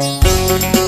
Música